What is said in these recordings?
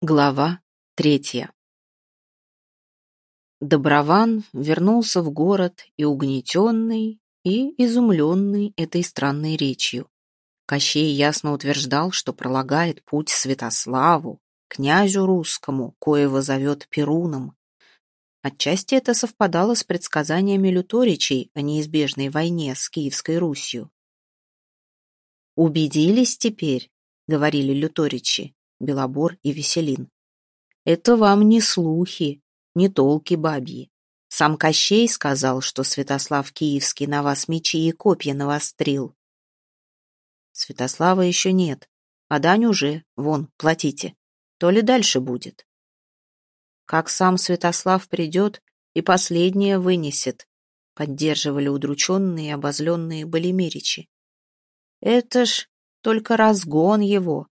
Глава третья Доброван вернулся в город и угнетенный, и изумленный этой странной речью. Кощей ясно утверждал, что пролагает путь Святославу, князю русскому, коего зовет Перуном. Отчасти это совпадало с предсказаниями люторичей о неизбежной войне с Киевской Русью. «Убедились теперь», — говорили люторичи, Белобор и Веселин. «Это вам не слухи, не толки бабьи. Сам Кощей сказал, что Святослав Киевский на вас мечи и копья навострил». «Святослава еще нет, а дань уже, вон, платите. То ли дальше будет». «Как сам Святослав придет и последнее вынесет», поддерживали удрученные и обозленные Болемеричи. «Это ж только разгон его,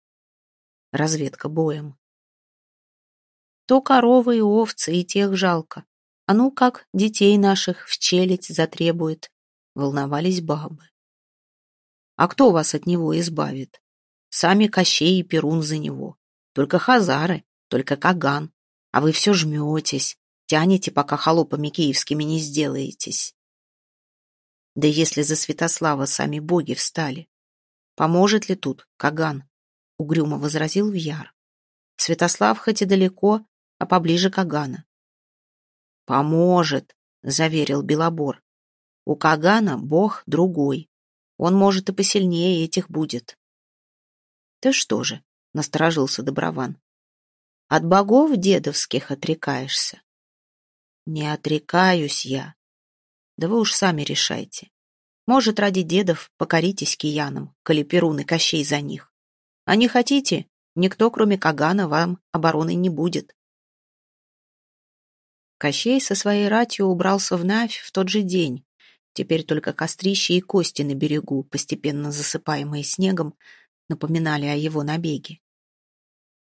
разведка боем. То коровы и овцы, и тех жалко. А ну как детей наших в челядь затребует, волновались бабы. А кто вас от него избавит? Сами Кощей и Перун за него. Только хазары, только Каган. А вы все жметесь, тянете, пока холопами киевскими не сделаетесь. Да если за Святослава сами боги встали, поможет ли тут Каган? Угрюмо возразил Вьяр. Святослав хоть и далеко, а поближе Кагана. «Поможет», — заверил Белобор. «У Кагана бог другой. Он, может, и посильнее этих будет». «Ты что же?» — насторожился Доброван. «От богов дедовских отрекаешься?» «Не отрекаюсь я. Да вы уж сами решайте. Может, ради дедов покоритесь киянам, коли Перун и Кощей за них. А не хотите, никто, кроме Кагана, вам обороны не будет. Кощей со своей ратью убрался в Навь в тот же день. Теперь только кострища и кости на берегу, постепенно засыпаемые снегом, напоминали о его набеге.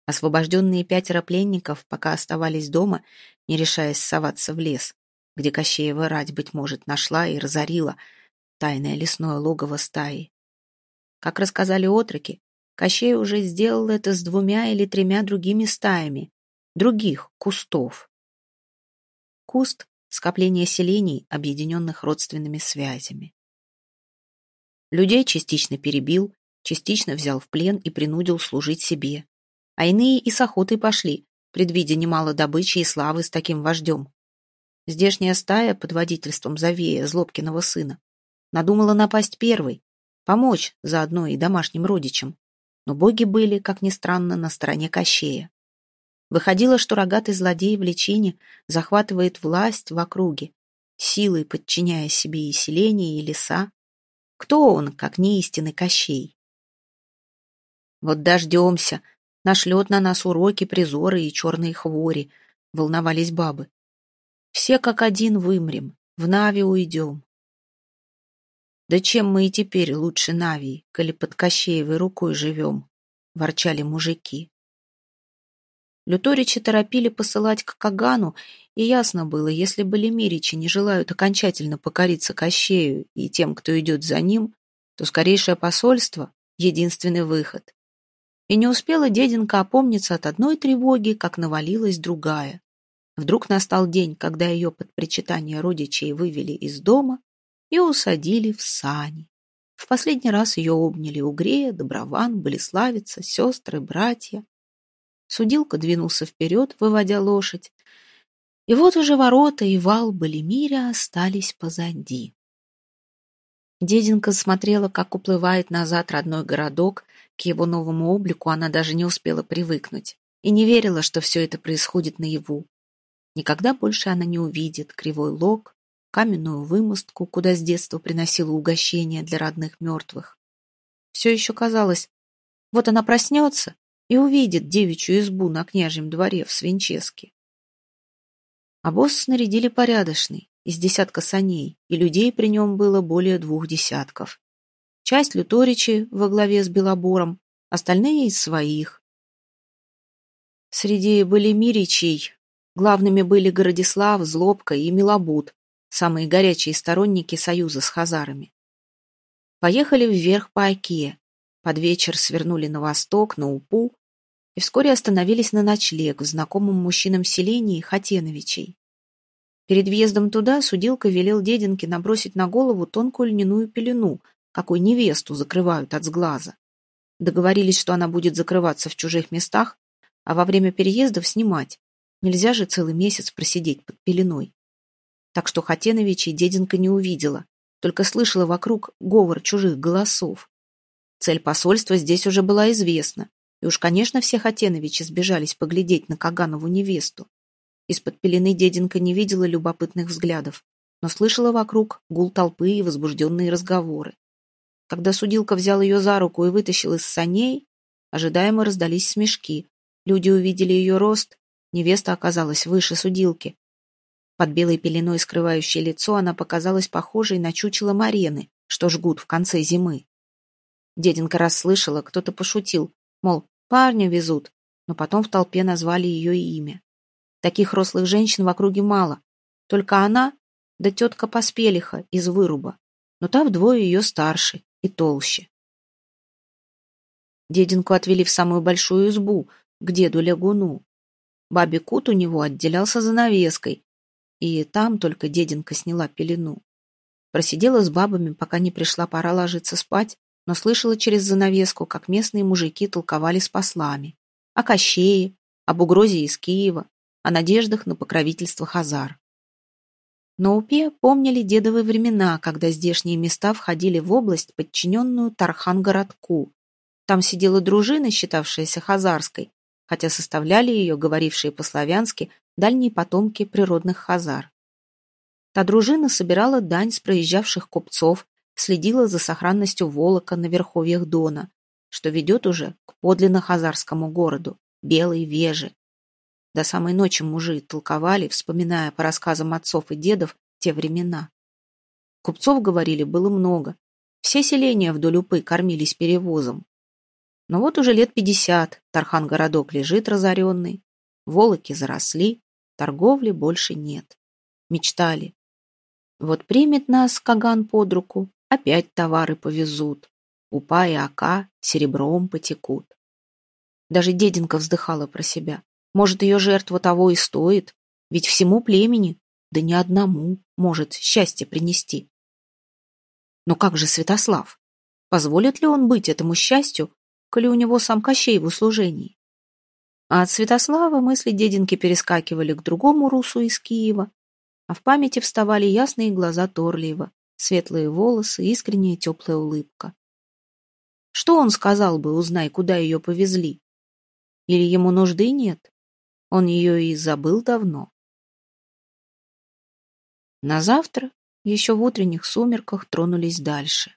Освобожденные пятеро пленников пока оставались дома, не решаясь соваться в лес, где Кощеева рать, быть может, нашла и разорила тайное лесное логово стаи. Как рассказали отроки, Кощей уже сделал это с двумя или тремя другими стаями, других кустов. Куст — скопление селений, объединенных родственными связями. Людей частично перебил, частично взял в плен и принудил служить себе. А иные и с охотой пошли, предвидя немало добычи и славы с таким вождем. Здешняя стая под водительством Завея, Злобкиного сына, надумала напасть первой, помочь заодно и домашним родичам но боги были, как ни странно, на стороне Кощея. Выходило, что рогатый злодей в личине захватывает власть в округе, силой подчиняя себе и селения, и леса. Кто он, как не истинный Кощей? Вот дождемся, нашлет на нас уроки, призоры и черные хвори, волновались бабы. Все как один вымрем, в Нави уйдем. Да чем мы и теперь лучше Навии, коли под Кощеевой рукой живем? Ворчали мужики. Люторичи торопили посылать к Кагану, и ясно было, если бы лемиричи не желают окончательно покориться Кощею и тем, кто идет за ним, то скорейшее посольство — единственный выход. И не успела деденка опомниться от одной тревоги, как навалилась другая. Вдруг настал день, когда ее под причитание родичей вывели из дома, и усадили в сани. В последний раз ее обняли Угрея, Доброван, Болеславица, сестры, братья. Судилка двинулся вперед, выводя лошадь. И вот уже ворота и вал Болемиря остались позади. Деденка смотрела, как уплывает назад родной городок, к его новому облику она даже не успела привыкнуть и не верила, что все это происходит наяву. Никогда больше она не увидит кривой лог, каменную вымостку, куда с детства приносила угощения для родных мертвых. Все еще казалось, вот она проснется и увидит девичью избу на княжьем дворе в Свинческе. А босс снарядили порядочный, из десятка саней, и людей при нем было более двух десятков. Часть люторичи во главе с Белобором, остальные из своих. Среди болемиричей главными были Городислав, Злобка и Милобут, самые горячие сторонники союза с хазарами. Поехали вверх по Оке, под вечер свернули на восток, на Упу, и вскоре остановились на ночлег в знакомом мужчинам селении Хатеновичей. Перед въездом туда судилка велел дединке набросить на голову тонкую льняную пелену, какой невесту закрывают от сглаза. Договорились, что она будет закрываться в чужих местах, а во время переездов снимать. Нельзя же целый месяц просидеть под пеленой. Так что Хатеновичей дединка не увидела, только слышала вокруг говор чужих голосов. Цель посольства здесь уже была известна, и уж, конечно, все Хатеновичи сбежались поглядеть на Каганову невесту. Из-под пелены дединка не видела любопытных взглядов, но слышала вокруг гул толпы и возбужденные разговоры. Когда судилка взял ее за руку и вытащил из саней, ожидаемо раздались смешки. Люди увидели ее рост, невеста оказалась выше судилки. Под белой пеленой, скрывающей лицо, она показалась похожей на чучело Марены, что жгут в конце зимы. Дединка расслышала, кто-то пошутил, мол, парня везут, но потом в толпе назвали ее имя. Таких рослых женщин в округе мало. Только она, да тетка Поспелиха из выруба. Но та вдвое ее старше и толще. Дединку отвели в самую большую избу, к деду Лягуну. Бабе Кут у него отделялся занавеской, и там только дединка сняла пелену. Просидела с бабами, пока не пришла пора ложиться спать, но слышала через занавеску, как местные мужики толковали с послами. О Кощее, об угрозе из Киева, о надеждах на покровительство Хазар. На Упе помнили дедовые времена, когда здешние места входили в область, подчиненную Тархан-городку. Там сидела дружина, считавшаяся хазарской, хотя составляли ее, говорившие по-славянски, дальние потомки природных хазар. Та дружина собирала дань с проезжавших купцов, следила за сохранностью волока на верховьях Дона, что ведет уже к подлинно хазарскому городу, Белой Веже, до самой ночи мужи толковали, вспоминая по рассказам отцов и дедов те времена. Купцов, говорили, было много. Все селения вдоль Упы кормились перевозом. Но вот уже лет пятьдесят Тархан-городок лежит разоренный, волоки заросли, торговли больше нет. Мечтали. Вот примет нас Каган под руку, опять товары повезут. Упа и Ака серебром потекут. Даже деденька вздыхала про себя. Может, ее жертва того и стоит, ведь всему племени, да не одному, может счастье принести. Но как же Святослав? Позволит ли он быть этому счастью, коли у него сам Кощей в услужении? А от Святослава мысли дединки перескакивали к другому русу из Киева, а в памяти вставали ясные глаза Торлиева, светлые волосы, искренняя теплая улыбка. Что он сказал бы, узнай, куда ее повезли? Или ему нужды нет? Он ее и забыл давно. На завтра, еще в утренних сумерках, тронулись дальше.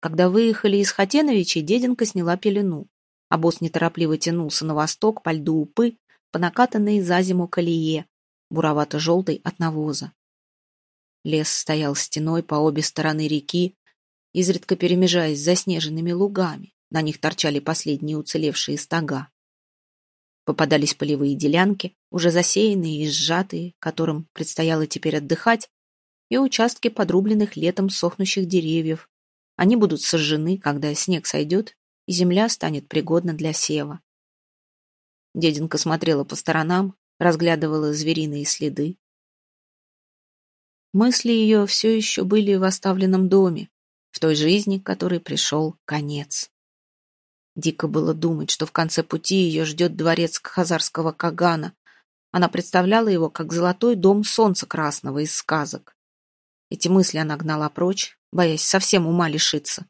Когда выехали из Хатеновичей, деденка сняла пелену, а босс неторопливо тянулся на восток по льду Упы, по накатанной за зиму колее, буровато-желтой от навоза. Лес стоял стеной по обе стороны реки, изредка перемежаясь с заснеженными лугами. На них торчали последние уцелевшие стога. Попадались полевые делянки, уже засеянные и сжатые, которым предстояло теперь отдыхать, и участки подрубленных летом сохнущих деревьев. Они будут сожжены, когда снег сойдет, и земля станет пригодна для сева. Деденка смотрела по сторонам, разглядывала звериные следы. Мысли ее все еще были в оставленном доме, в той жизни, которой пришел конец. Дико было думать, что в конце пути ее ждет дворец хазарского Кагана. Она представляла его как золотой дом солнца красного из сказок. Эти мысли она гнала прочь, боясь совсем ума лишиться.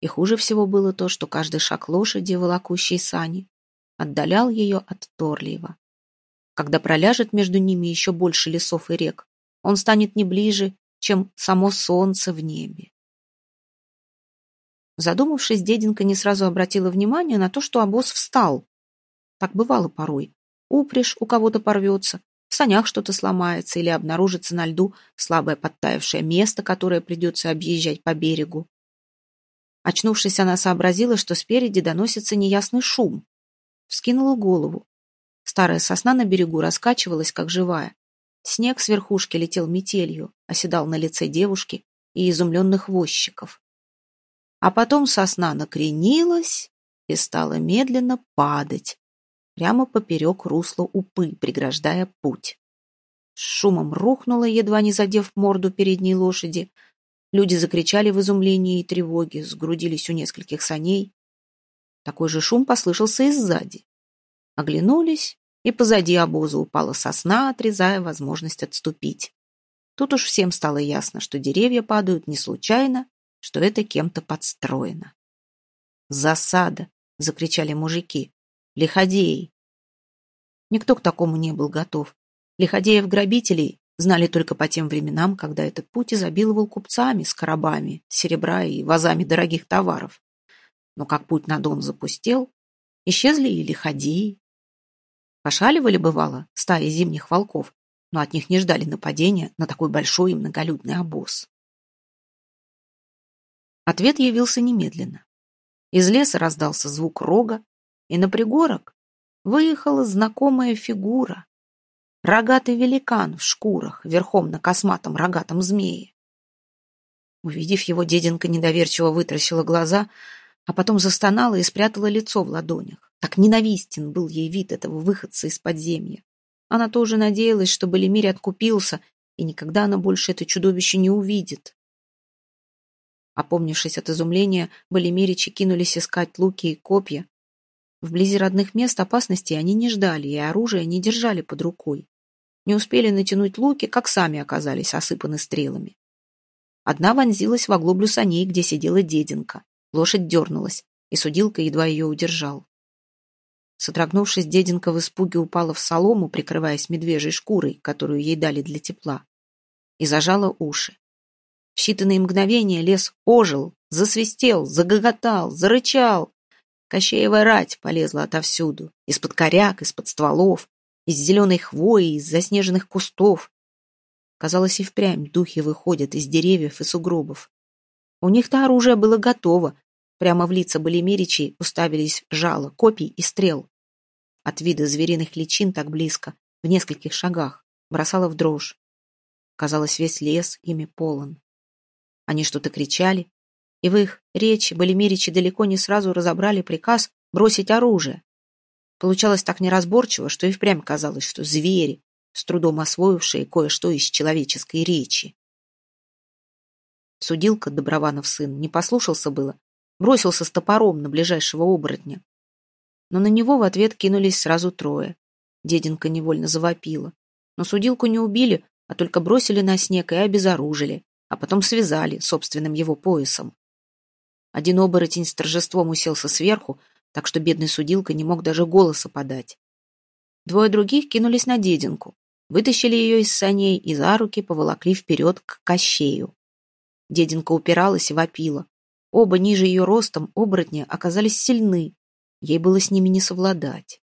И хуже всего было то, что каждый шаг лошади, волокущей сани, отдалял ее от Торлиева. Когда проляжет между ними еще больше лесов и рек, он станет не ближе, чем само солнце в небе. Задумавшись, деденка не сразу обратила внимание на то, что обоз встал. Так бывало порой. Упряжь у кого-то порвется, санях что-то сломается или обнаружится на льду слабое подтаявшее место, которое придется объезжать по берегу. Очнувшись, она сообразила, что спереди доносится неясный шум. Вскинула голову. Старая сосна на берегу раскачивалась, как живая. Снег с верхушки летел метелью, оседал на лице девушки и изумленных возчиков а потом сосна накренилась и стала медленно падать, прямо поперек русла упы, преграждая путь. С шумом рухнула, едва не задев морду передней лошади. Люди закричали в изумлении и тревоге, сгрудились у нескольких саней. Такой же шум послышался и сзади. Оглянулись, и позади обоза упала сосна, отрезая возможность отступить. Тут уж всем стало ясно, что деревья падают не случайно, что это кем-то подстроено. «Засада!» — закричали мужики. «Лиходеи!» Никто к такому не был готов. Лиходеев-грабителей знали только по тем временам, когда этот путь изобиловал купцами с коробами, серебра и вазами дорогих товаров. Но как путь на Дон запустел, исчезли и лиходеи. Пошаливали, бывало, стаи зимних волков, но от них не ждали нападения на такой большой и многолюдный обоз. Ответ явился немедленно. Из леса раздался звук рога, и на пригорок выехала знакомая фигура. Рогатый великан в шкурах, верхом на косматом рогатом змее. Увидев его, деденка недоверчиво вытращила глаза, а потом застонала и спрятала лицо в ладонях. Так ненавистен был ей вид этого выходца из подземья. Она тоже надеялась, что Балимирь откупился, и никогда она больше это чудовище не увидит. Опомнившись от изумления, Балимиричи кинулись искать луки и копья. Вблизи родных мест опасности они не ждали и оружие не держали под рукой. Не успели натянуть луки, как сами оказались осыпаны стрелами. Одна вонзилась в оглоблю саней, где сидела деденка. Лошадь дернулась, и судилка едва ее удержал. Содрогнувшись, деденка в испуге упала в солому, прикрываясь медвежьей шкурой, которую ей дали для тепла, и зажала уши. В считанные мгновения лес ожил, засвистел, загоготал, зарычал. Кощеева рать полезла отовсюду, из-под коряк, из-под стволов, из зеленой хвои, из заснеженных кустов. Казалось, и впрямь духи выходят из деревьев и сугробов. У них-то оружие было готово, Прямо в лица Балимиричей уставились жало, копий и стрел. От вида звериных личин так близко, в нескольких шагах, бросало в дрожь. Казалось, весь лес ими полон. Они что-то кричали, и в их речи Балимиричи далеко не сразу разобрали приказ бросить оружие. Получалось так неразборчиво, что и впрямь казалось, что звери, с трудом освоившие кое-что из человеческой речи. Судилка, Доброванов сын, не послушался было, бросился с топором на ближайшего оборотня. Но на него в ответ кинулись сразу трое. Деденка невольно завопила. Но судилку не убили, а только бросили на снег и обезоружили, а потом связали собственным его поясом. Один оборотень с торжеством уселся сверху, так что бедный судилка не мог даже голоса подать. Двое других кинулись на деденку, вытащили ее из саней и за руки поволокли вперед к кощею. Деденка упиралась и вопила. Оба ниже ее ростом оборотни оказались сильны. Ей было с ними не совладать.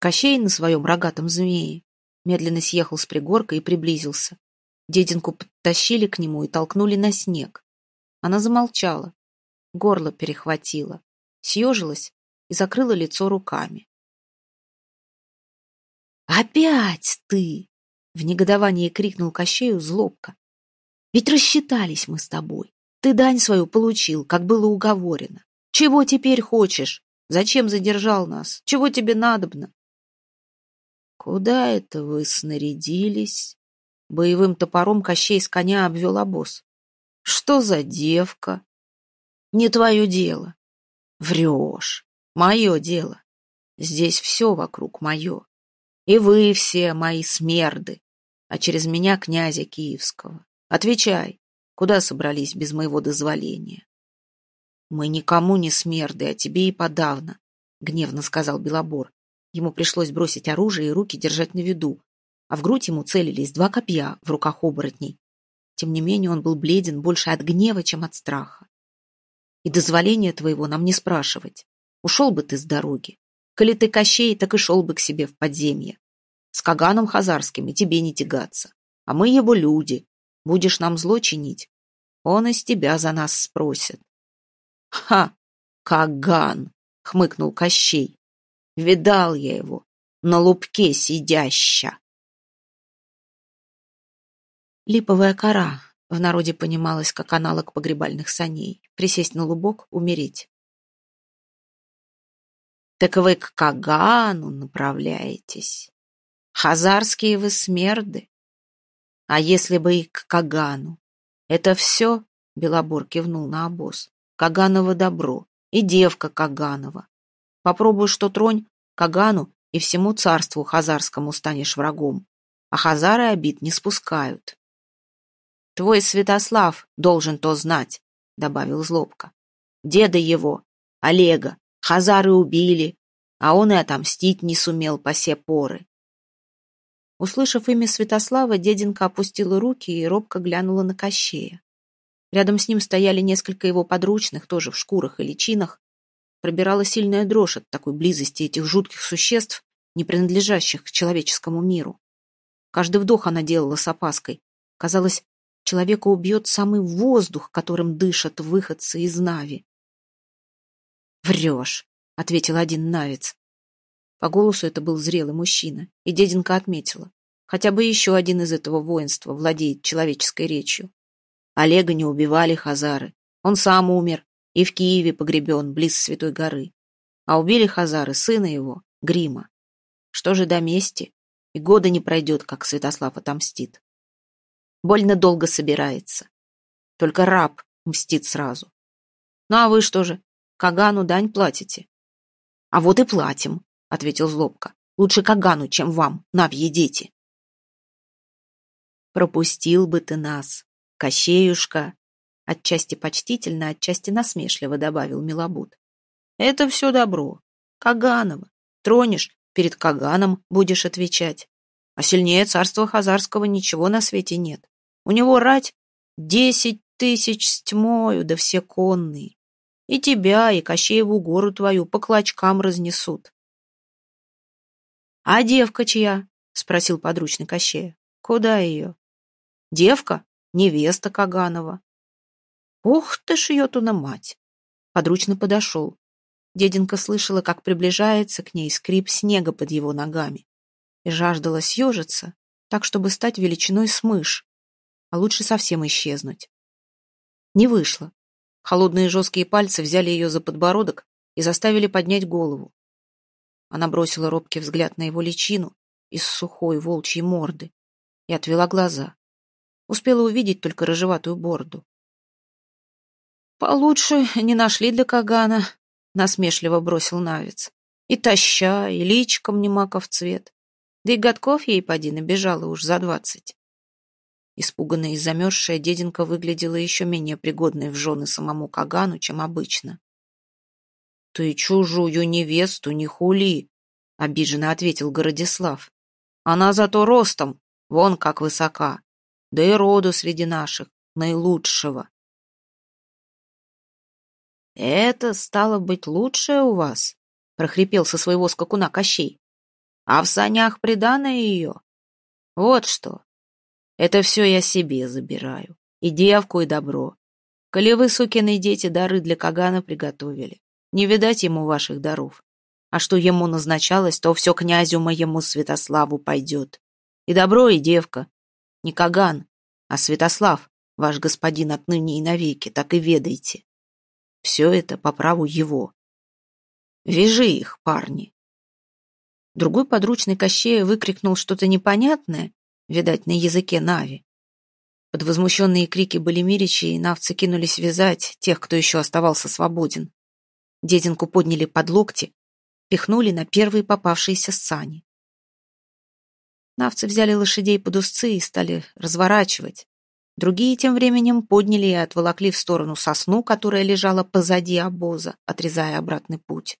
Кощей на своем рогатом змее медленно съехал с пригорка и приблизился. Дединку подтащили к нему и толкнули на снег. Она замолчала, горло перехватило, съежилась и закрыла лицо руками. «Опять ты!» — в негодовании крикнул Кощею злобка. «Ведь рассчитались мы с тобой. Ты дань свою получил, как было уговорено. Чего теперь хочешь? Зачем задержал нас? Чего тебе надобно? Куда это вы снарядились? Боевым топором Кощей с коня обвел обоз. Что за девка? Не твое дело. Врешь. Мое дело. Здесь все вокруг мое. И вы все мои смерды, а через меня князя Киевского. Отвечай, Куда собрались без моего дозволения? Мы никому не смерды, а тебе и подавно, гневно сказал Белобор. Ему пришлось бросить оружие и руки держать на виду, а в грудь ему целились два копья в руках оборотней. Тем не менее он был бледен больше от гнева, чем от страха. И дозволения твоего нам не спрашивать. Ушел бы ты с дороги. Коли ты Кощей, так и шел бы к себе в подземье. С Каганом Хазарским и тебе не тягаться. А мы его люди, Будешь нам зло чинить, он из тебя за нас спросит. Ха! Каган! хмыкнул Кощей. Видал я его, на лупке сидяща. Липовая кора в народе понималась как аналог погребальных саней. Присесть на лубок, умереть. Так вы к Кагану направляетесь. Хазарские вы смерды. А если бы и к Кагану? Это все, Белобор кивнул на обоз. Каганово добро. И девка Каганова. Попробуй что тронь, Кагану и всему царству хазарскому станешь врагом. А хазары обид не спускают. Твой Святослав должен то знать, добавил Злобка. Деда его, Олега, хазары убили, а он и отомстить не сумел по се поры. Услышав имя Святослава, деденка опустила руки и робко глянула на Кощея. Рядом с ним стояли несколько его подручных, тоже в шкурах и личинах. Пробирала сильная дрожь от такой близости этих жутких существ, не принадлежащих к человеческому миру. Каждый вдох она делала с опаской. Казалось, человека убьет самый воздух, которым дышат выходцы из Нави. «Врешь», — ответил один навец. По голосу это был зрелый мужчина, и деденка отметила. Хотя бы еще один из этого воинства владеет человеческой речью. Олега не убивали хазары. Он сам умер и в Киеве погребен, близ Святой горы. А убили хазары сына его, Грима. Что же до мести? И года не пройдет, как Святослав отомстит. Больно долго собирается. Только раб мстит сразу. Ну а вы что же, Кагану дань платите? А вот и платим, ответил Злобка. Лучше Кагану, чем вам, навьи дети. Пропустил бы ты нас, Кощеюшка, отчасти почтительно, отчасти насмешливо добавил Милобут. Это все добро. Каганова. Тронешь, перед Каганом будешь отвечать. А сильнее царства Хазарского ничего на свете нет. У него рать десять тысяч с тьмою, да все конные. И тебя, и Кощееву гору твою по клочкам разнесут. — А девка чья? — спросил подручный Кощея. — Куда ее? — Девка? невеста Каганова. Ух ты ж ее туда мать! Подручно подошел. Деденка слышала, как приближается к ней скрип снега под его ногами, и жаждала съежиться, так, чтобы стать величиной с мышь, а лучше совсем исчезнуть. Не вышло. Холодные жесткие пальцы взяли ее за подбородок и заставили поднять голову. Она бросила робкий взгляд на его личину из сухой волчьей морды и отвела глаза. Успела увидеть только рыжеватую бороду. «Получше не нашли для Кагана», — насмешливо бросил Навец. «И таща, и личиком не маков цвет. Да и годков ей поди набежала уж за двадцать». Испуганная и замерзшая деденка выглядела еще менее пригодной в жены самому Кагану, чем обычно. «Ты чужую невесту не хули», — обиженно ответил Городислав. «Она зато ростом, вон как высока да и роду среди наших, наилучшего. «Это стало быть лучшее у вас?» — прохрипел со своего скакуна Кощей. «А в санях приданое ее? Вот что. Это все я себе забираю. И девку, и добро. Коли вы, сукины дети, дары для Кагана приготовили, не видать ему ваших даров. А что ему назначалось, то все князю моему Святославу пойдет. И добро, и девка, не Каган, а Святослав, ваш господин отныне и навеки, так и ведайте. Все это по праву его. Вяжи их, парни. Другой подручный Кощея выкрикнул что-то непонятное, видать, на языке Нави. Под возмущенные крики Болемиричи и навцы кинулись вязать тех, кто еще оставался свободен. Дединку подняли под локти, пихнули на первые попавшиеся сани. Навцы взяли лошадей под узцы и стали разворачивать. Другие тем временем подняли и отволокли в сторону сосну, которая лежала позади обоза, отрезая обратный путь.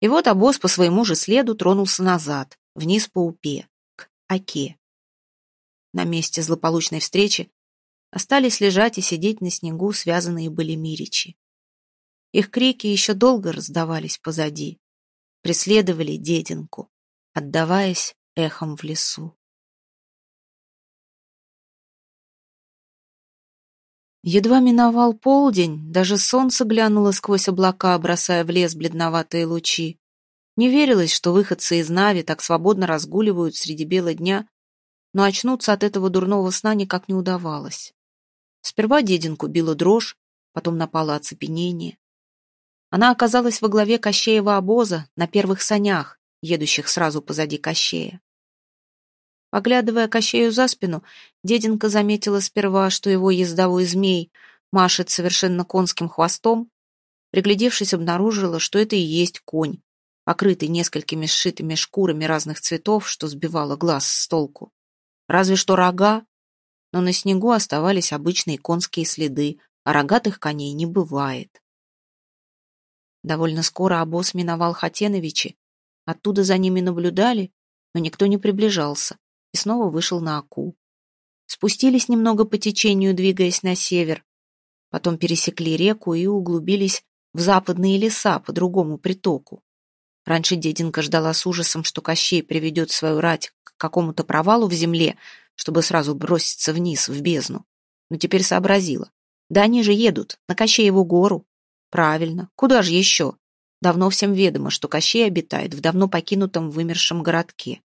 И вот обоз по своему же следу тронулся назад, вниз по упе, к Оке. На месте злополучной встречи остались лежать и сидеть на снегу связанные были миричи. Их крики еще долго раздавались позади, преследовали дединку, отдаваясь эхом в лесу. Едва миновал полдень, даже солнце глянуло сквозь облака, бросая в лес бледноватые лучи. Не верилось, что выходцы из Нави так свободно разгуливают среди бела дня, но очнуться от этого дурного сна никак не удавалось. Сперва дединку била дрожь, потом напало оцепенение. Она оказалась во главе Кощеева обоза на первых санях, едущих сразу позади Кощея. Поглядывая Кощею за спину, деденка заметила сперва, что его ездовой змей машет совершенно конским хвостом, приглядевшись, обнаружила, что это и есть конь, покрытый несколькими сшитыми шкурами разных цветов, что сбивало глаз с толку. Разве что рога, но на снегу оставались обычные конские следы, а рогатых коней не бывает. Довольно скоро обоз миновал Хатеновичи, оттуда за ними наблюдали, но никто не приближался, и снова вышел на Аку. Спустились немного по течению, двигаясь на север, потом пересекли реку и углубились в западные леса по другому притоку. Раньше деденка ждала с ужасом, что Кощей приведет свою рать к какому-то провалу в земле, чтобы сразу броситься вниз, в бездну. Но теперь сообразила. Да они же едут, на Кощееву гору. Правильно, куда же еще? Давно всем ведомо, что Кощей обитает в давно покинутом вымершем городке.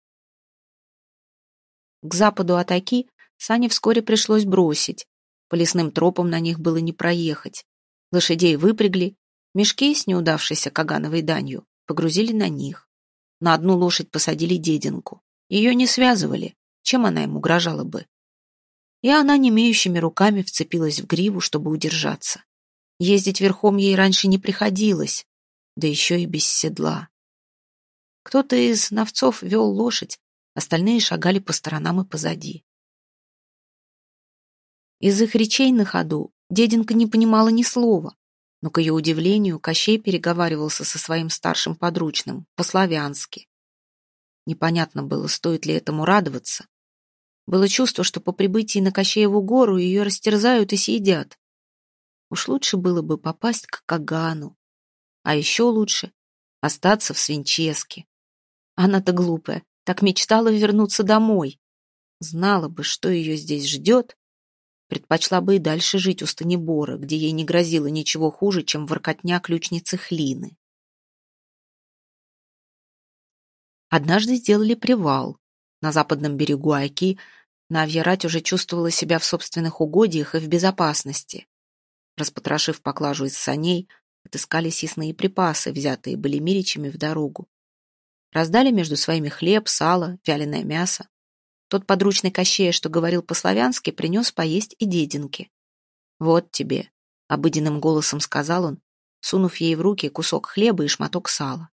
К западу от Аки сани вскоре пришлось бросить. По лесным тропам на них было не проехать. Лошадей выпрягли, мешки с неудавшейся кагановой данью погрузили на них. На одну лошадь посадили дединку. Ее не связывали, чем она им угрожала бы. И она немеющими руками вцепилась в гриву, чтобы удержаться. Ездить верхом ей раньше не приходилось, да еще и без седла. Кто-то из новцов вел лошадь, остальные шагали по сторонам и позади. Из их речей на ходу деденка не понимала ни слова, но, к ее удивлению, Кощей переговаривался со своим старшим подручным, по-славянски. Непонятно было, стоит ли этому радоваться. Было чувство, что по прибытии на Кощееву гору ее растерзают и съедят. Уж лучше было бы попасть к Кагану. А еще лучше остаться в Свинческе. Она-то глупая, так мечтала вернуться домой. Знала бы, что ее здесь ждет, предпочла бы и дальше жить у Станибора, где ей не грозило ничего хуже, чем воркотня ключницы Хлины. Однажды сделали привал. На западном берегу Айки Навья Рать уже чувствовала себя в собственных угодьях и в безопасности. Распотрошив поклажу из саней, отыскали съестные припасы, взятые Болемиричами в дорогу. Раздали между своими хлеб, сало, вяленое мясо. Тот подручный Кощея, что говорил по-славянски, принес поесть и дединки. «Вот тебе», — обыденным голосом сказал он, сунув ей в руки кусок хлеба и шматок сала.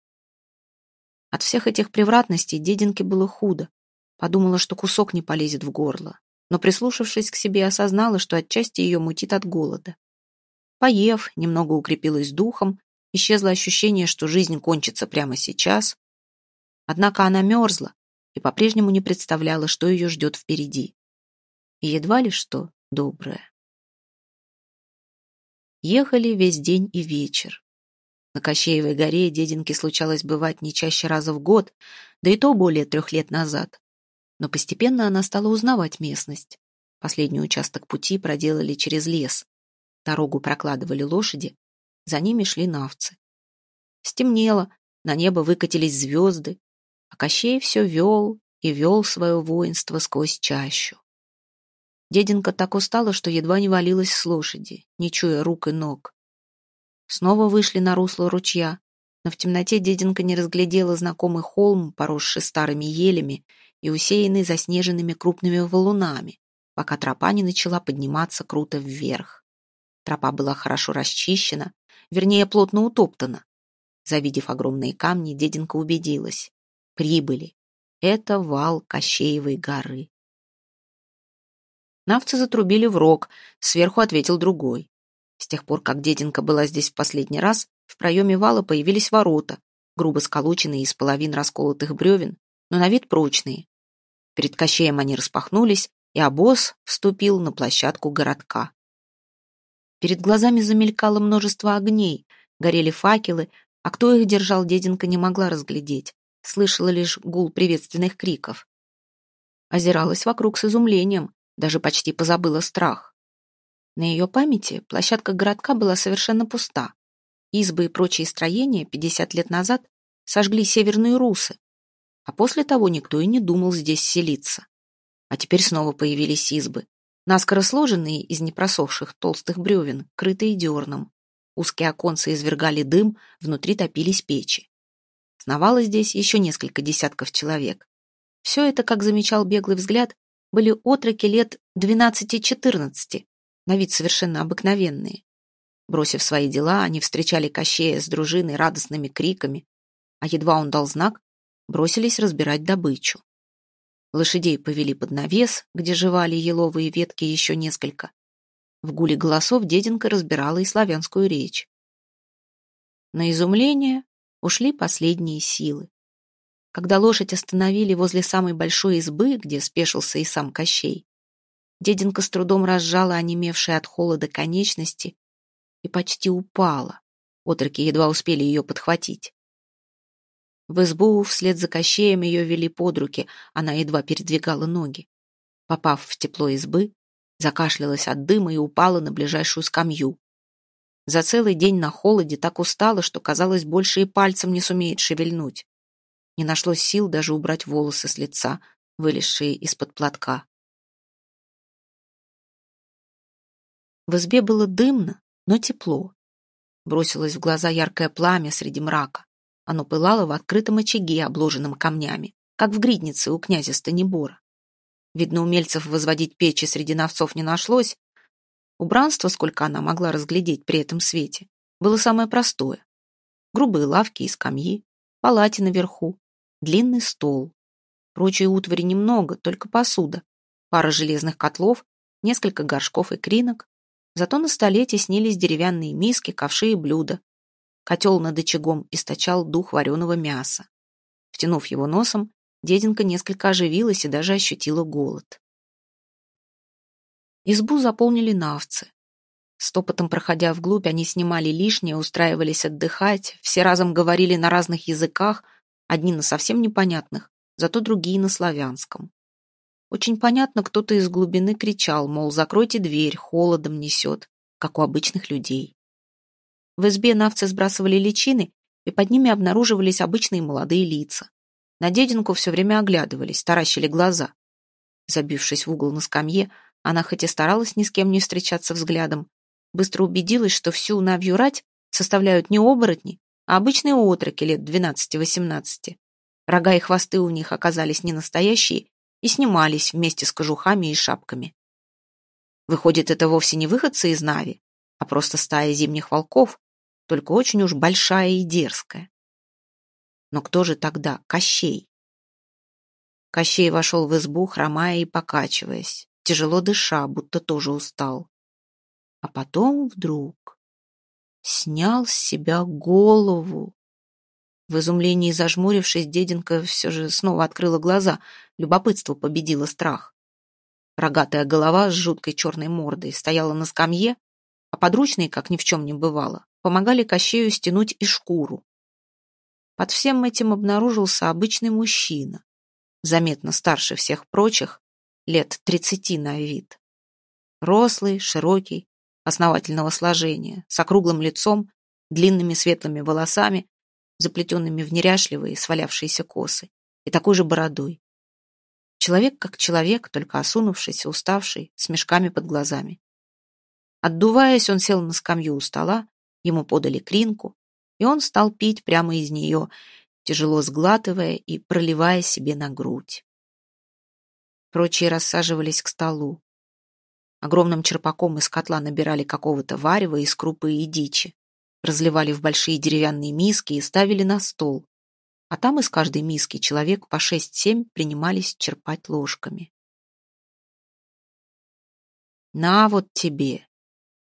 От всех этих превратностей дединке было худо. Подумала, что кусок не полезет в горло, но, прислушавшись к себе, осознала, что отчасти ее мутит от голода. Поев, немного укрепилась духом, исчезло ощущение, что жизнь кончится прямо сейчас. Однако она мерзла и по-прежнему не представляла, что ее ждет впереди. И едва ли что доброе. Ехали весь день и вечер. На Кощеевой горе дединке случалось бывать не чаще раза в год, да и то более трех лет назад. Но постепенно она стала узнавать местность. Последний участок пути проделали через лес. Дорогу прокладывали лошади, за ними шли навцы. Стемнело, на небо выкатились звезды, а Кощей все вел и вел свое воинство сквозь чащу. Деденка так устала, что едва не валилась с лошади, не чуя рук и ног. Снова вышли на русло ручья, но в темноте деденка не разглядела знакомый холм, поросший старыми елями и усеянный заснеженными крупными валунами, пока тропа не начала подниматься круто вверх. Тропа была хорошо расчищена, вернее, плотно утоптана. Завидев огромные камни, деденка убедилась. Прибыли. Это вал Кощеевой горы. Навцы затрубили в рог, сверху ответил другой. С тех пор, как деденка была здесь в последний раз, в проеме вала появились ворота, грубо сколоченные из половин расколотых бревен, но на вид прочные. Перед Кощеем они распахнулись, и обоз вступил на площадку городка. Перед глазами замелькало множество огней, горели факелы, а кто их держал, деденка не могла разглядеть, слышала лишь гул приветственных криков. Озиралась вокруг с изумлением, даже почти позабыла страх. На ее памяти площадка городка была совершенно пуста. Избы и прочие строения 50 лет назад сожгли северные русы, а после того никто и не думал здесь селиться. А теперь снова появились избы, наскоро сложенные из непросохших толстых бревен, крытые дерном. Узкие оконцы извергали дым, внутри топились печи. Сновало здесь еще несколько десятков человек. Все это, как замечал беглый взгляд, были отроки лет 12-14, на вид совершенно обыкновенные. Бросив свои дела, они встречали Кощея с дружиной радостными криками, а едва он дал знак, бросились разбирать добычу. Лошадей повели под навес, где жевали еловые ветки еще несколько. В гуле голосов деденка разбирала и славянскую речь. На изумление ушли последние силы. Когда лошадь остановили возле самой большой избы, где спешился и сам Кощей, деденка с трудом разжала онемевшие от холода конечности и почти упала. Отроки едва успели ее подхватить. В избу вслед за Кощеем ее вели под руки, она едва передвигала ноги. Попав в тепло избы, закашлялась от дыма и упала на ближайшую скамью. За целый день на холоде так устала, что, казалось, больше и пальцем не сумеет шевельнуть. Не нашлось сил даже убрать волосы с лица, вылезшие из-под платка. В избе было дымно, но тепло. Бросилось в глаза яркое пламя среди мрака. Оно пылало в открытом очаге, обложенном камнями, как в гриднице у князя Станибора. Видно, умельцев возводить печи среди новцов не нашлось. Убранство, сколько она могла разглядеть при этом свете, было самое простое. Грубые лавки и скамьи, палати наверху, длинный стол. Прочей утвари немного, только посуда, пара железных котлов, несколько горшков и кринок. Зато на столе теснились деревянные миски, ковши и блюда, Котел над очагом источал дух вареного мяса. Втянув его носом, деденка несколько оживилась и даже ощутила голод. Избу заполнили навцы. Стопотом проходя вглубь, они снимали лишнее, устраивались отдыхать, все разом говорили на разных языках, одни на совсем непонятных, зато другие на славянском. Очень понятно, кто-то из глубины кричал, мол, закройте дверь, холодом несет, как у обычных людей. В избе навцы сбрасывали личины, и под ними обнаруживались обычные молодые лица. На дединку все время оглядывались, таращили глаза. Забившись в угол на скамье, она хоть и старалась ни с кем не встречаться взглядом, быстро убедилась, что всю навью рать составляют не оборотни, а обычные отроки лет 12-18. Рога и хвосты у них оказались не настоящие и снимались вместе с кожухами и шапками. Выходит, это вовсе не выходцы из Нави, а просто стая зимних волков, только очень уж большая и дерзкая. Но кто же тогда Кощей? Кощей вошел в избу, хромая и покачиваясь, тяжело дыша, будто тоже устал. А потом вдруг снял с себя голову. В изумлении зажмурившись, деденка все же снова открыла глаза. Любопытство победило страх. Рогатая голова с жуткой черной мордой стояла на скамье, а подручные, как ни в чем не бывало, помогали Кощею стянуть и шкуру. Под всем этим обнаружился обычный мужчина, заметно старше всех прочих, лет тридцати на вид. Рослый, широкий, основательного сложения, с округлым лицом, длинными светлыми волосами, заплетенными в неряшливые, свалявшиеся косы, и такой же бородой. Человек как человек, только осунувшийся, уставший, с мешками под глазами. Отдуваясь, он сел на скамью у стола, Ему подали кринку, и он стал пить прямо из нее, тяжело сглатывая и проливая себе на грудь. Прочие рассаживались к столу. Огромным черпаком из котла набирали какого-то варева из крупы и дичи, разливали в большие деревянные миски и ставили на стол. А там из каждой миски человек по шесть-семь принимались черпать ложками. «На вот тебе!»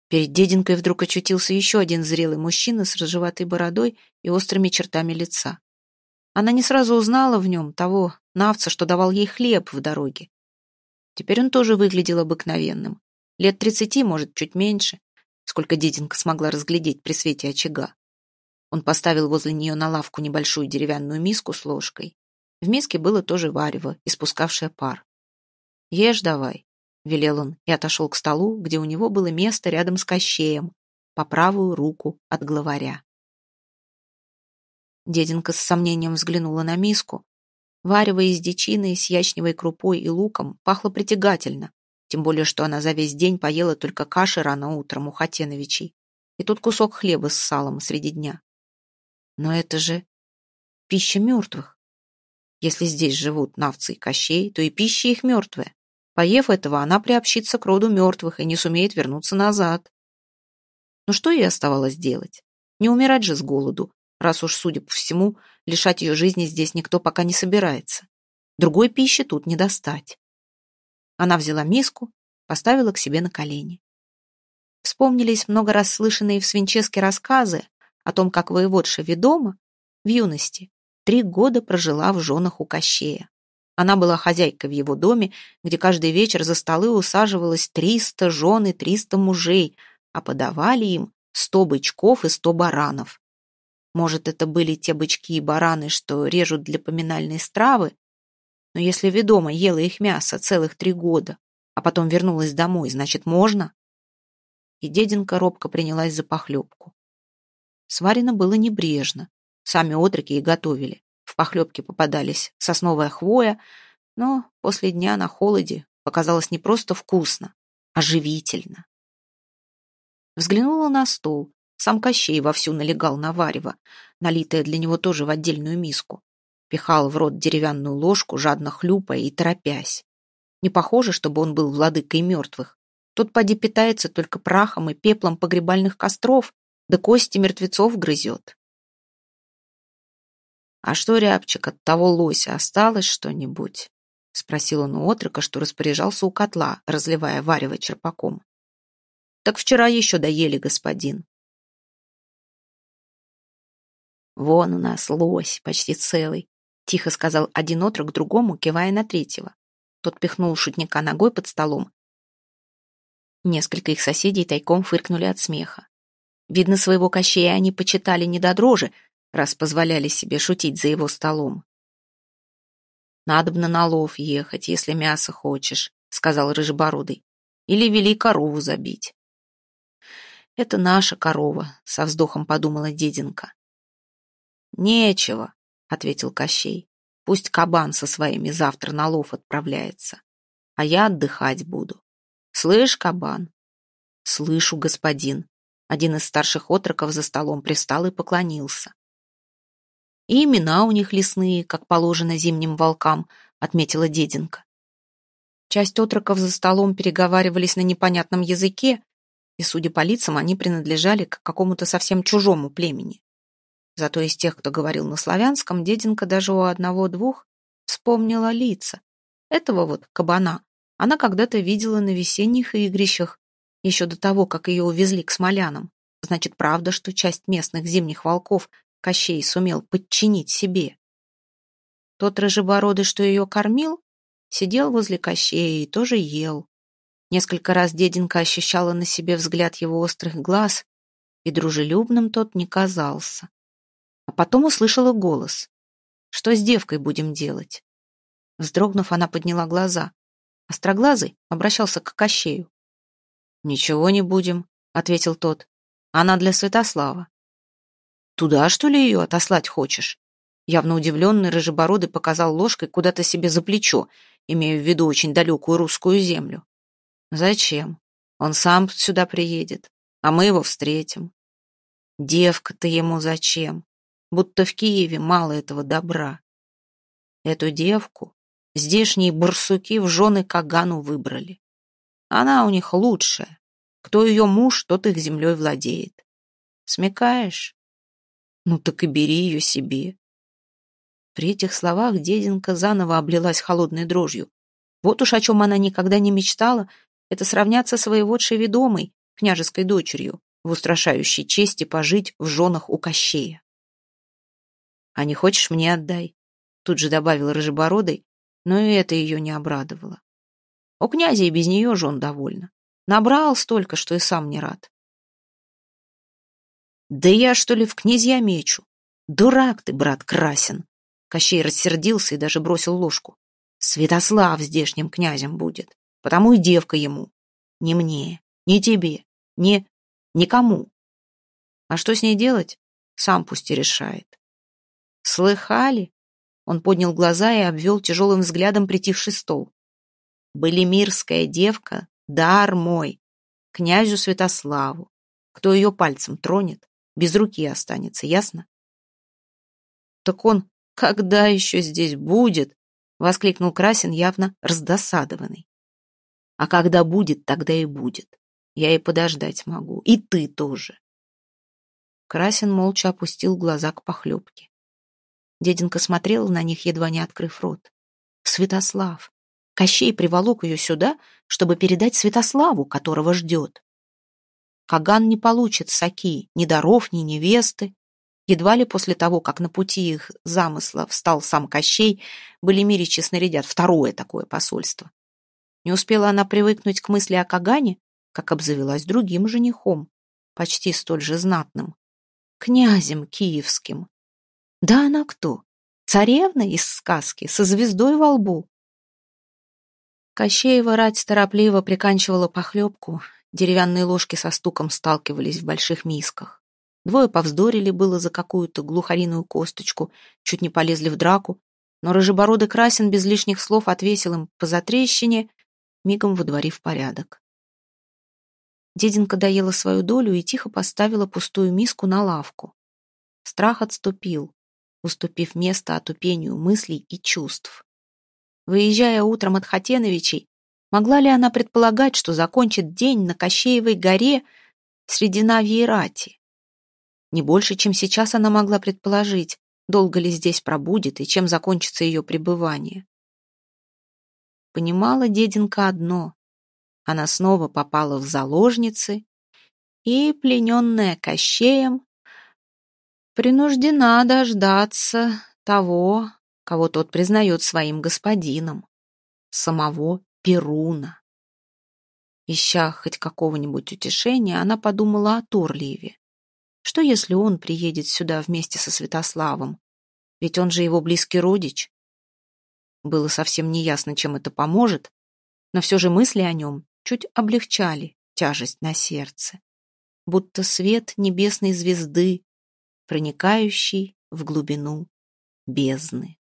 Перед дединкой вдруг очутился еще один зрелый мужчина с рыжеватой бородой и острыми чертами лица. Она не сразу узнала в нем того навца, что давал ей хлеб в дороге. Теперь он тоже выглядел обыкновенным. Лет тридцати, может, чуть меньше, сколько дединка смогла разглядеть при свете очага. Он поставил возле нее на лавку небольшую деревянную миску с ложкой. В миске было тоже варево, испускавшее пар. «Ешь давай», — велел он и отошел к столу, где у него было место рядом с Кощеем, по правую руку от главаря. Деденка с сомнением взглянула на миску. Варево из дичины с ячневой крупой и луком пахло притягательно, тем более, что она за весь день поела только каши рано утром у Хатеновичей. и тут кусок хлеба с салом среди дня. Но это же пища мертвых. Если здесь живут навцы и кощей, то и пища их мертвая. Поев этого, она приобщится к роду мертвых и не сумеет вернуться назад. Но что ей оставалось делать? Не умирать же с голоду, раз уж, судя по всему, лишать ее жизни здесь никто пока не собирается. Другой пищи тут не достать. Она взяла миску, поставила к себе на колени. Вспомнились много раз слышанные в Свинческе рассказы о том, как воеводша Ведома в юности три года прожила в женах у Кощея. Она была хозяйкой в его доме, где каждый вечер за столы усаживалось триста жен и триста мужей, а подавали им сто бычков и сто баранов. Может, это были те бычки и бараны, что режут для поминальной стравы? Но если ведома ела их мясо целых три года, а потом вернулась домой, значит, можно? И деденка робко принялась за похлебку. Сварено было небрежно. Сами отроки и готовили. В похлебке попадались сосновая хвоя, но после дня на холоде показалось не просто вкусно, а живительно. Взглянула на стол. Сам Кощей вовсю налегал на варево, налитое для него тоже в отдельную миску. Пихал в рот деревянную ложку, жадно хлюпая и торопясь. Не похоже, чтобы он был владыкой мертвых. Тот поди питается только прахом и пеплом погребальных костров, да кости мертвецов грызет. «А что, Рябчик, от того лося осталось что-нибудь?» — спросил он у отрока, что распоряжался у котла, разливая варево черпаком. «Так вчера еще доели, господин». «Вон у нас лось, почти целый», — тихо сказал один отрок другому, кивая на третьего. Тот пихнул шутника ногой под столом. Несколько их соседей тайком фыркнули от смеха. Видно, своего кощея они почитали не до дрожи, раз позволяли себе шутить за его столом. «Надобно на лов ехать, если мясо хочешь», — сказал Рыжебородый. «Или вели корову забить». «Это наша корова», — со вздохом подумала деденка. «Нечего», — ответил Кощей. «Пусть кабан со своими завтра на лов отправляется, а я отдыхать буду. Слышь, кабан?» «Слышу, господин». Один из старших отроков за столом пристал и поклонился. И имена у них лесные, как положено зимним волкам, отметила деденка. Часть отроков за столом переговаривались на непонятном языке, и, судя по лицам, они принадлежали к какому-то совсем чужому племени. Зато из тех, кто говорил на славянском, деденка даже у одного-двух вспомнила лица. Этого вот кабана она когда-то видела на весенних игрищах, еще до того, как ее увезли к смолянам. Значит, правда, что часть местных зимних волков Кощей сумел подчинить себе. Тот рыжебородый, что ее кормил, сидел возле Кощея и тоже ел. Несколько раз деденка ощущала на себе взгляд его острых глаз, и дружелюбным тот не казался. А потом услышала голос. «Что с девкой будем делать?» Вздрогнув, она подняла глаза. Остроглазый обращался к Кощею. «Ничего не будем», — ответил тот. «Она для Святослава. Туда, что ли, ее отослать хочешь?» Явно удивленный Рыжебородый показал ложкой куда-то себе за плечо, имея в виду очень далекую русскую землю. «Зачем? Он сам сюда приедет, а мы его встретим. Девка-то ему зачем? Будто в Киеве мало этого добра. Эту девку здешние барсуки в жены Кагану выбрали. Она у них лучшая. Кто ее муж, тот их землей владеет. Смекаешь? Ну так и бери ее себе. При этих словах деденка заново облилась холодной дрожью. Вот уж о чем она никогда не мечтала, это сравняться с воеводшей ведомой, княжеской дочерью, в устрашающей чести пожить в женах у Кощея. «А не хочешь, мне отдай», — тут же добавил Рыжебородый, но и это ее не обрадовало. У князя и без нее жен довольно. Набрал столько, что и сам не рад. «Да я, что ли, в князья мечу? Дурак ты, брат Красин!» Кощей рассердился и даже бросил ложку. «Святослав здешним князем будет, потому и девка ему. Не мне, не тебе, не... никому. А что с ней делать, сам пусть и решает». «Слыхали?» Он поднял глаза и обвел тяжелым взглядом притихший стол. «Былимирская девка, дар мой, князю Святославу. Кто ее пальцем тронет, без руки останется, ясно? Так он когда еще здесь будет? Воскликнул Красин, явно раздосадованный. А когда будет, тогда и будет. Я и подождать могу. И ты тоже. Красин молча опустил глаза к похлебке. Деденка смотрела на них, едва не открыв рот. Святослав. Кощей приволок ее сюда, чтобы передать Святославу, которого ждет. Каган не получит саки, ни даров, ни невесты. Едва ли после того, как на пути их замысла встал сам Кощей, были миричи снарядят второе такое посольство. Не успела она привыкнуть к мысли о Кагане, как обзавелась другим женихом, почти столь же знатным, князем киевским. Да она кто? Царевна из сказки, со звездой во лбу. Кощеева рать торопливо приканчивала похлебку, деревянные ложки со стуком сталкивались в больших мисках. Двое повздорили было за какую-то глухариную косточку, чуть не полезли в драку, но рыжебородый Красин без лишних слов отвесил им по затрещине, мигом выдворив порядок. Деденка доела свою долю и тихо поставила пустую миску на лавку. Страх отступил, уступив место отупению мыслей и чувств. Выезжая утром от Хатеновичей, могла ли она предполагать, что закончит день на Кощеевой горе среди Навьи и Рати? Не больше, чем сейчас она могла предположить, долго ли здесь пробудет и чем закончится ее пребывание. Понимала деденка одно. Она снова попала в заложницы и, плененная Кощеем, принуждена дождаться того, кого тот признает своим господином, самого Перуна. Ища хоть какого-нибудь утешения, она подумала о Торлиеве. Что, если он приедет сюда вместе со Святославом? Ведь он же его близкий родич. Было совсем неясно, чем это поможет, но все же мысли о нем чуть облегчали тяжесть на сердце. Будто свет небесной звезды, проникающий в глубину бездны.